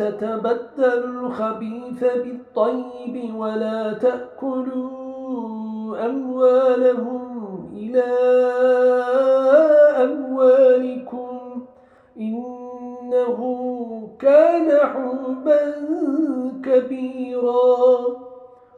ولا تتبدلوا الخبيث بالطيب ولا تأكلوا أموالهم إلى أموالكم إنه كان حوبا كبيرا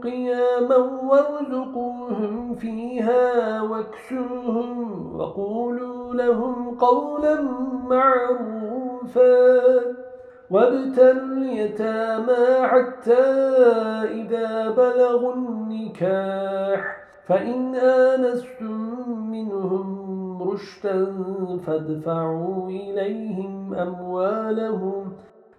قياما وارزقوهم فيها واكسوهم وقولوا لهم قولا معروفا وابتلوا اليتامى حتى إذا بلغوا النكاح فإن آنستم منهم رشدا فادفعوا إليهم أموالهم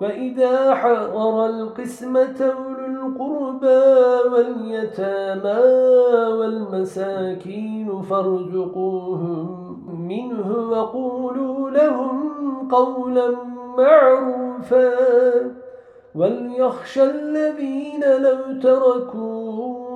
وإذا حضر القسمة أولو القربى واليتامى والمساكين فارزقوهم منه وقولوا لهم قولا معروفا وليخشى الذين لو تركوا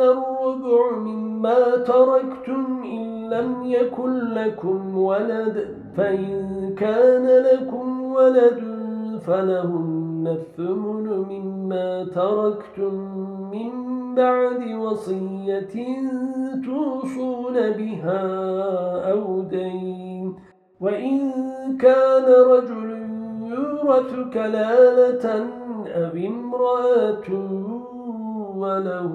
الربع مما تركتم إن لم يكن لكم ولد فإن كان لكم ولد فلهن الثمن مما تركتم من بعد وصية توصون بها أو دين وإن كان رجل يورث كلالة أو امرأة وله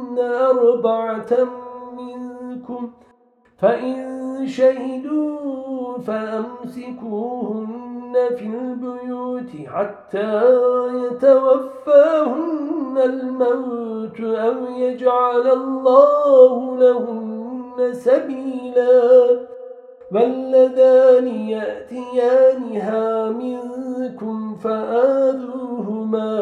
أربعة منكم فإن شهدوا فأمسكوهن في البيوت حتى يتوفاهن الموت أو يجعل الله لهن سبيلا والذان يأتيانها منكم فآذوهما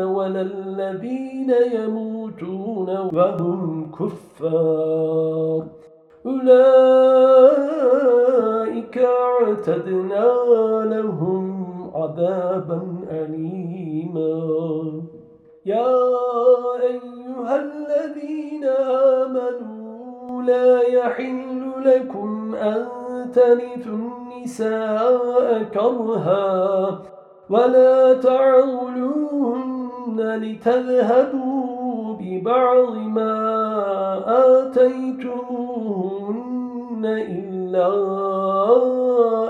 ولا الذين يموتون وهم كفار أولئك اعتدنا لهم عذابا أليما يا أيها الذين آمنوا لا يحل لكم أن ترثوا النساء كرها ولا تعولوهن لتذهبوا ببعض ما آتيتموهن إلا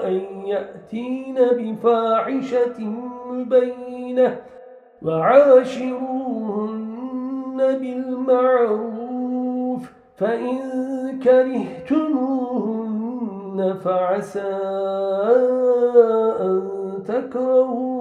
أن يأتين بفاحشة مبينة وعاشروهن بالمعروف فإن كرهتموهن فعسى أن تكرهوا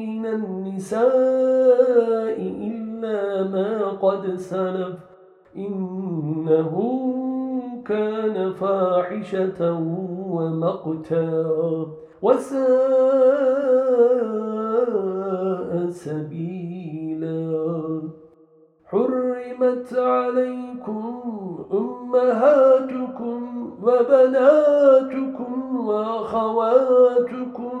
من النساء إلا ما قد سلف إنه كان فاحشة ومقتا وساء سبيلا. حرمت عليكم أمهاتكم وبناتكم وأخواتكم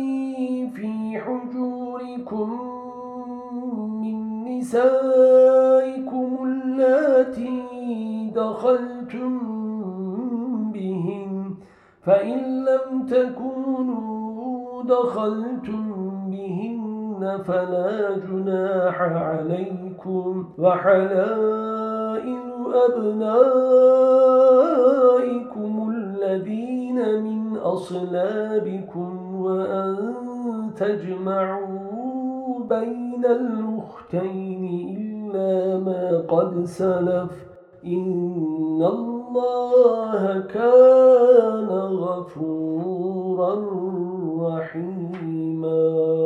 نسائكم اللاتي دخلتم بهن فإن لم تكونوا دخلتم بهن فلا جناح عليكم. وحلائل أبنائكم الذين من أصلابكم وأن تجمعوا بين الأختين إلا ما قد سلف. إن الله كان غفورا رحيما.